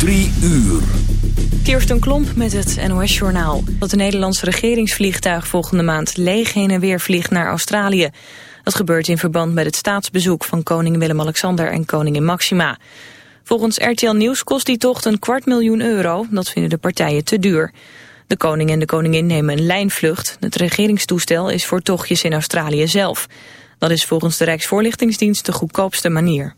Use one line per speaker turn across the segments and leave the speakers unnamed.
Drie uur.
Kirsten Klomp met het NOS-journaal. Dat de Nederlandse regeringsvliegtuig volgende maand leeg heen en weer vliegt naar Australië. Dat gebeurt in verband met het staatsbezoek van koning Willem-Alexander en koningin Maxima. Volgens RTL Nieuws kost die tocht een kwart miljoen euro. Dat vinden de partijen te duur. De koning en de koningin nemen een lijnvlucht. Het regeringstoestel is voor tochtjes in Australië zelf. Dat is volgens de Rijksvoorlichtingsdienst de goedkoopste manier.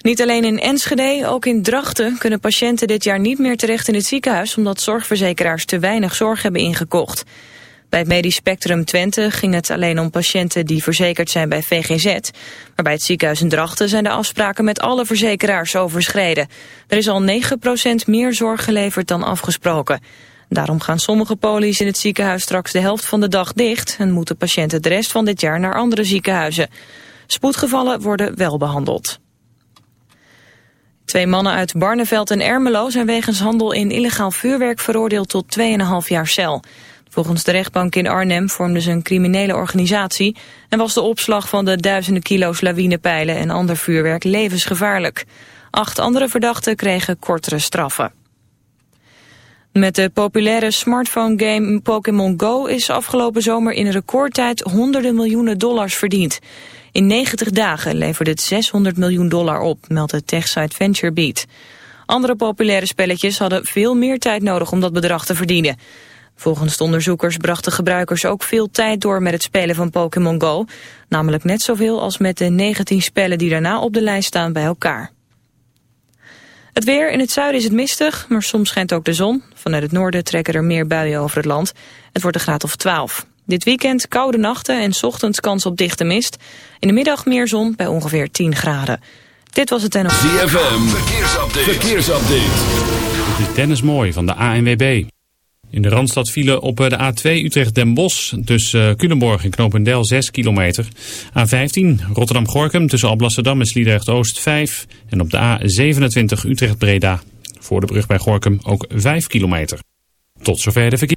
Niet alleen in Enschede, ook in Drachten kunnen patiënten dit jaar niet meer terecht in het ziekenhuis omdat zorgverzekeraars te weinig zorg hebben ingekocht. Bij het Medisch Spectrum Twente ging het alleen om patiënten die verzekerd zijn bij VGZ. Maar bij het ziekenhuis in Drachten zijn de afspraken met alle verzekeraars overschreden. Er is al 9% meer zorg geleverd dan afgesproken. Daarom gaan sommige polies in het ziekenhuis straks de helft van de dag dicht... en moeten patiënten de rest van dit jaar naar andere ziekenhuizen. Spoedgevallen worden wel behandeld. Twee mannen uit Barneveld en Ermelo zijn wegens handel in illegaal vuurwerk veroordeeld tot 2,5 jaar cel. Volgens de rechtbank in Arnhem vormden ze een criminele organisatie en was de opslag van de duizenden kilo's lawinepijlen en ander vuurwerk levensgevaarlijk. Acht andere verdachten kregen kortere straffen. Met de populaire smartphone-game Pokémon Go is afgelopen zomer in recordtijd honderden miljoenen dollars verdiend. In 90 dagen leverde het 600 miljoen dollar op, meldt de techsite VentureBeat. Andere populaire spelletjes hadden veel meer tijd nodig om dat bedrag te verdienen. Volgens de onderzoekers brachten gebruikers ook veel tijd door met het spelen van Pokémon Go. Namelijk net zoveel als met de 19 spellen die daarna op de lijst staan bij elkaar. Het weer, in het zuiden is het mistig, maar soms schijnt ook de zon. Vanuit het noorden trekken er meer buien over het land. Het wordt een graad of 12. Dit weekend koude nachten en ochtends kans op dichte mist. In de middag meer zon bij ongeveer 10 graden. Dit was het en...
ZFM, verkeersupdate. verkeersupdate.
Dit is Dennis Mooi van de ANWB. In de Randstad vielen op de A2 Utrecht-Den Bosch tussen Culemborg en Knopendel 6 kilometer. A15 Rotterdam-Gorkum tussen Alblasserdam en Sliedrecht-Oost 5. En op de A27 Utrecht-Breda voor de brug bij Gorkum ook 5 kilometer. Tot zover de verkeer.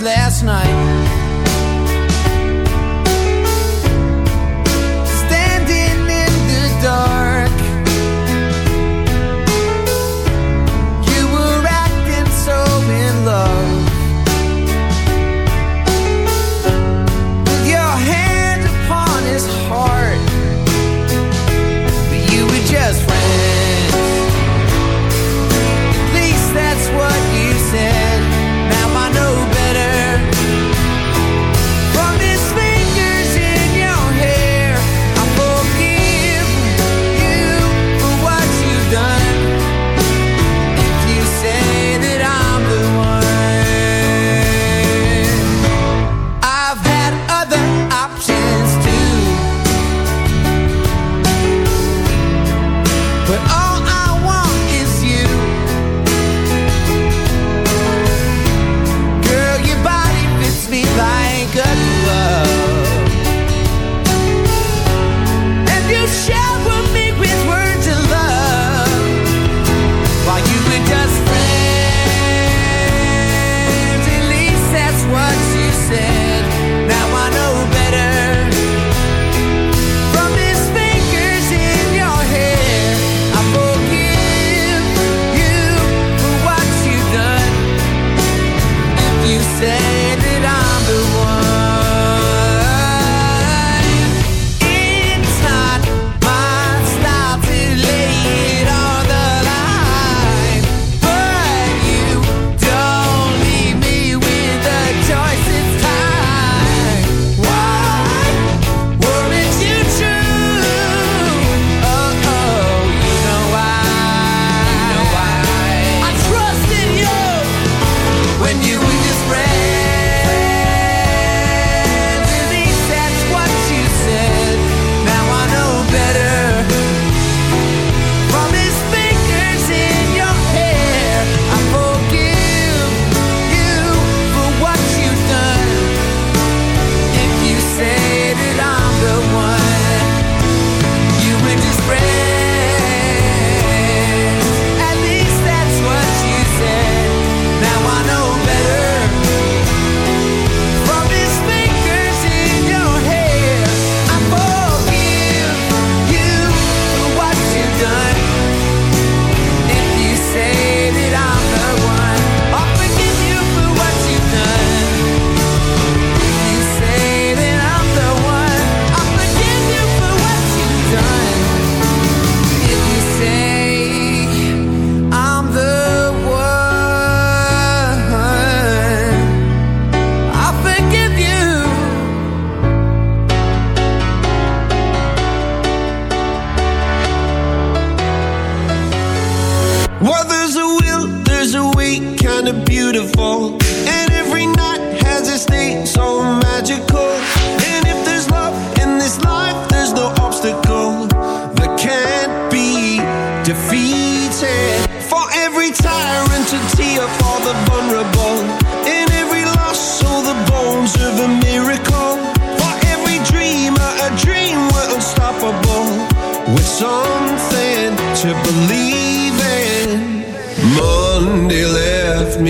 last night.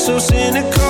so cynical.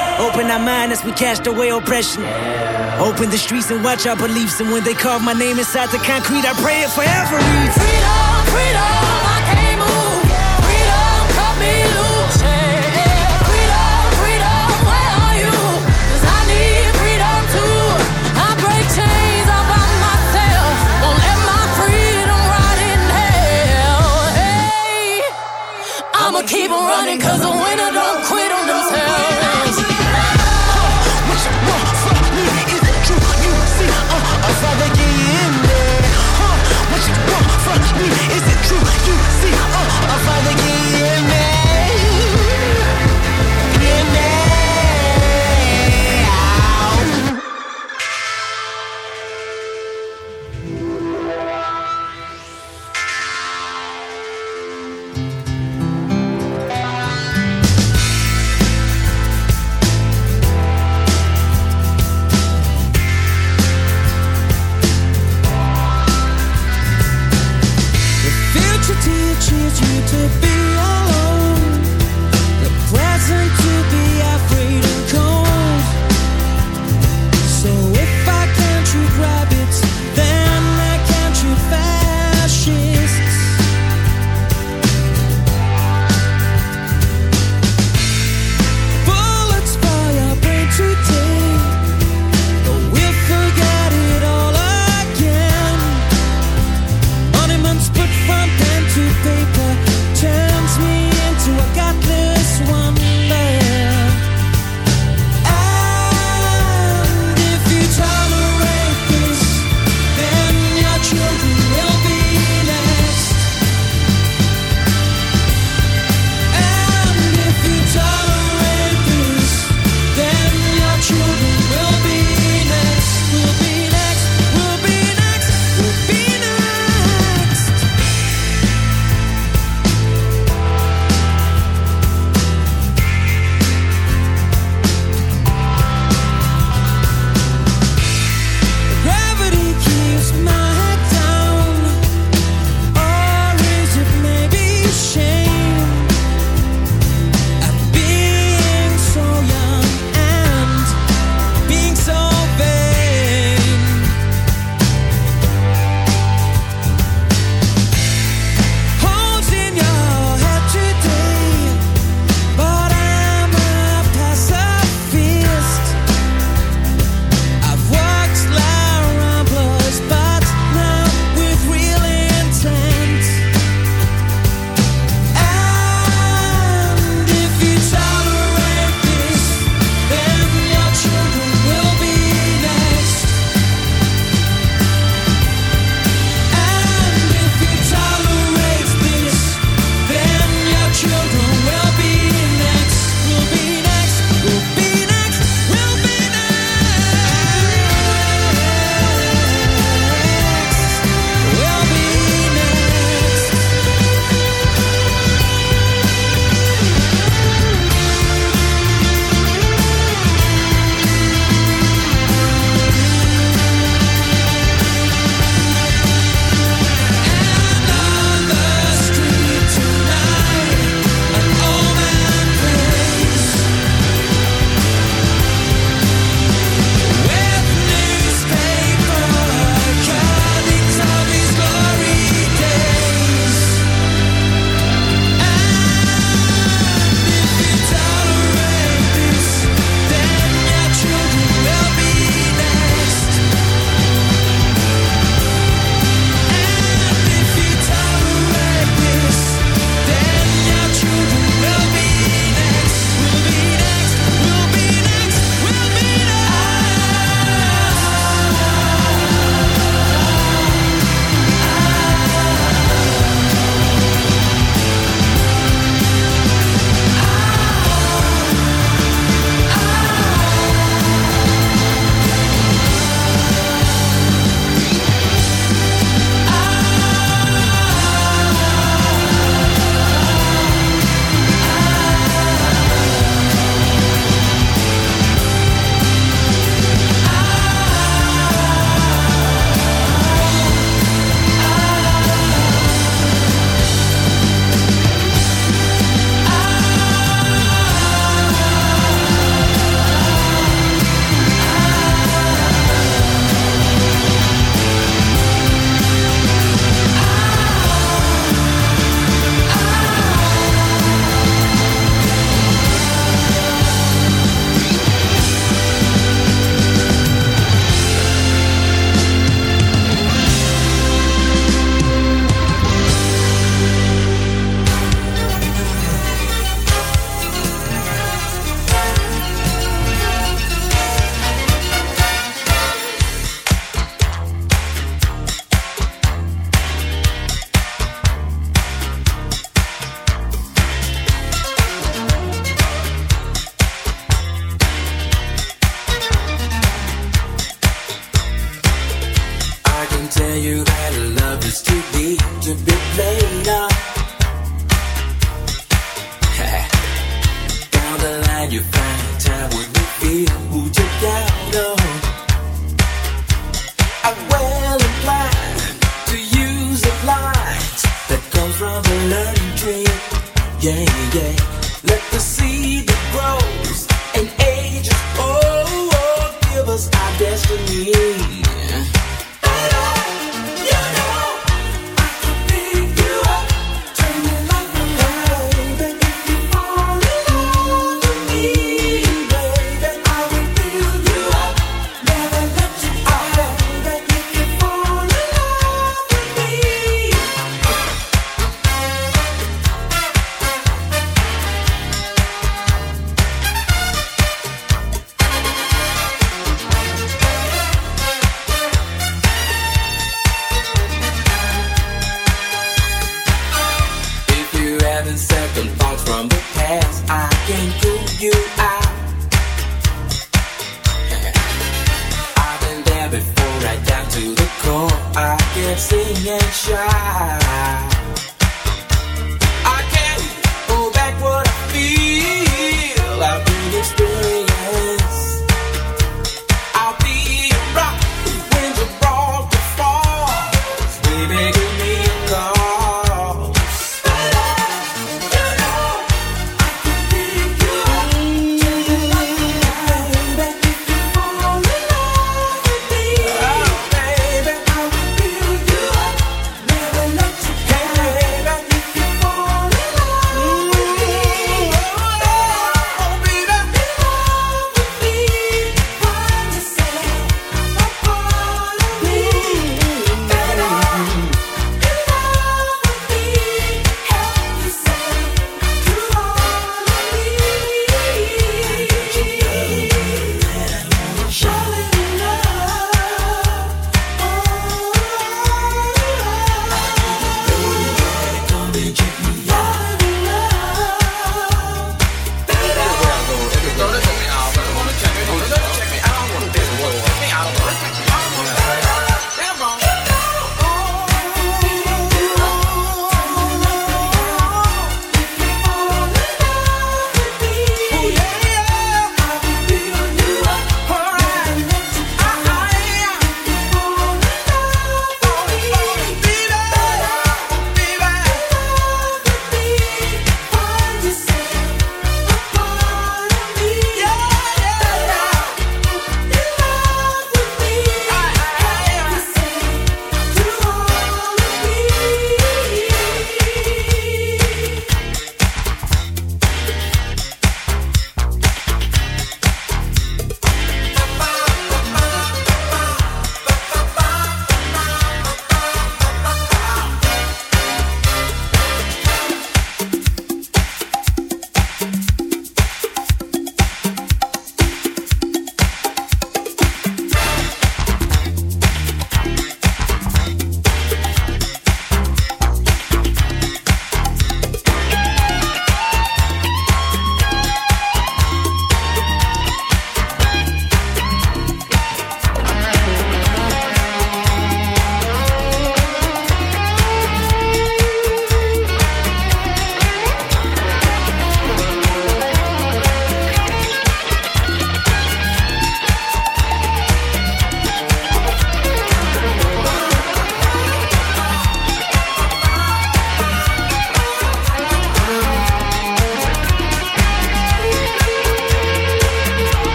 Open our mind as we cast away oppression. Open the streets and watch our beliefs. And when they carve my name inside the concrete, I pray it forever.
Freedom, freedom,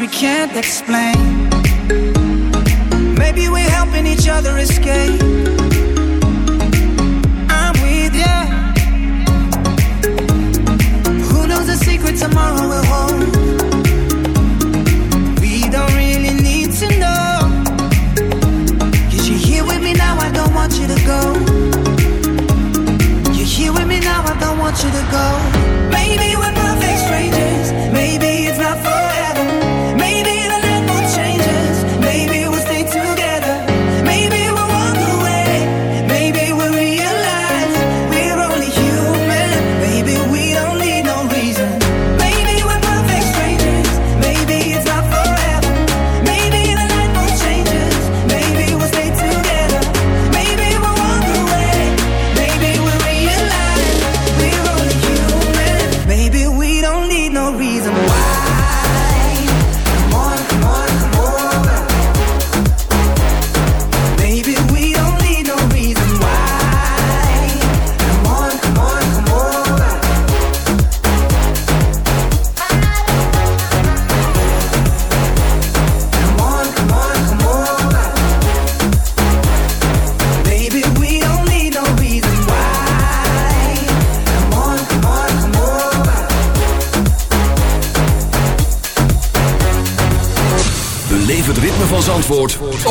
we can't explain.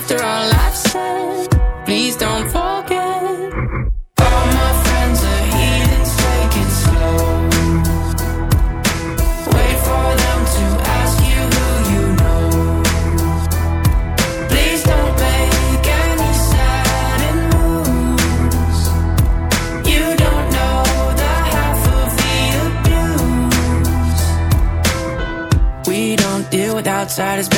After all
I've said,
please don't forget. All my friends are slow. Wait for them to ask you who you know. Please don't make any sudden moves. You don't know the half of the abuse. We don't
deal with outsiders.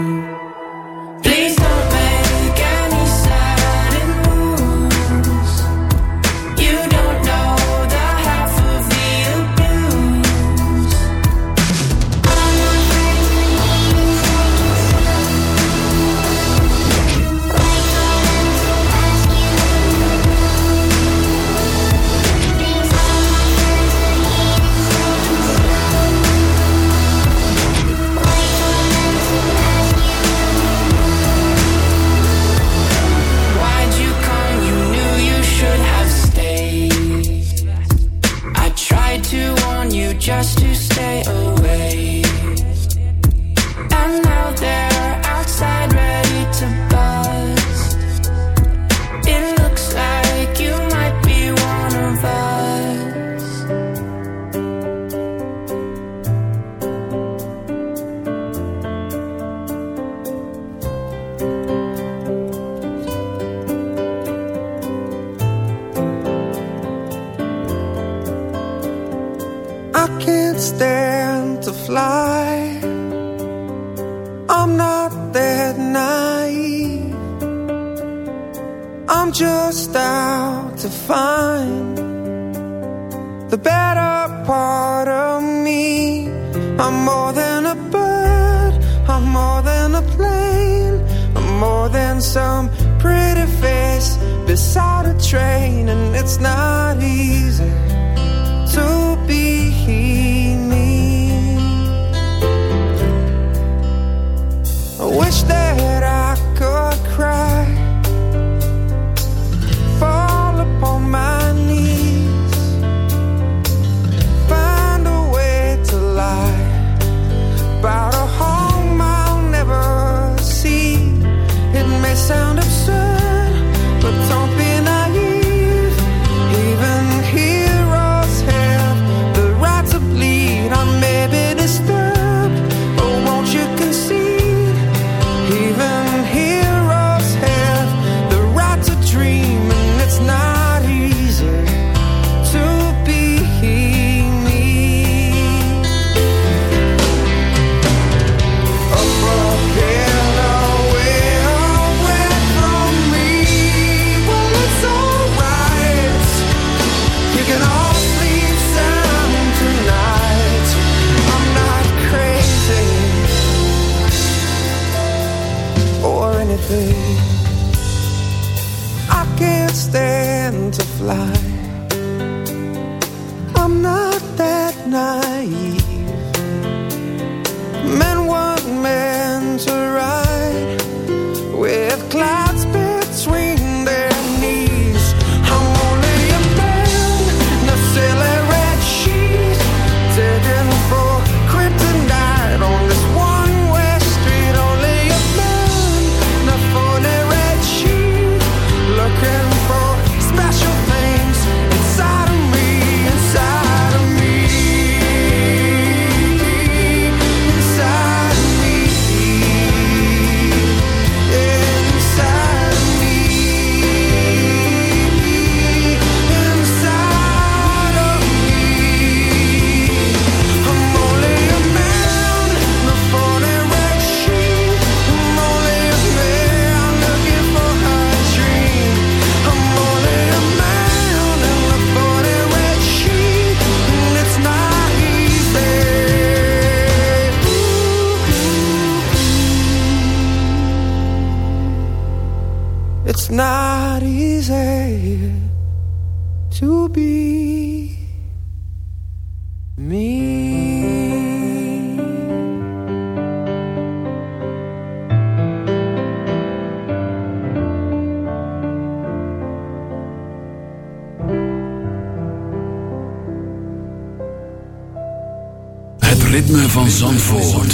Zandvoort.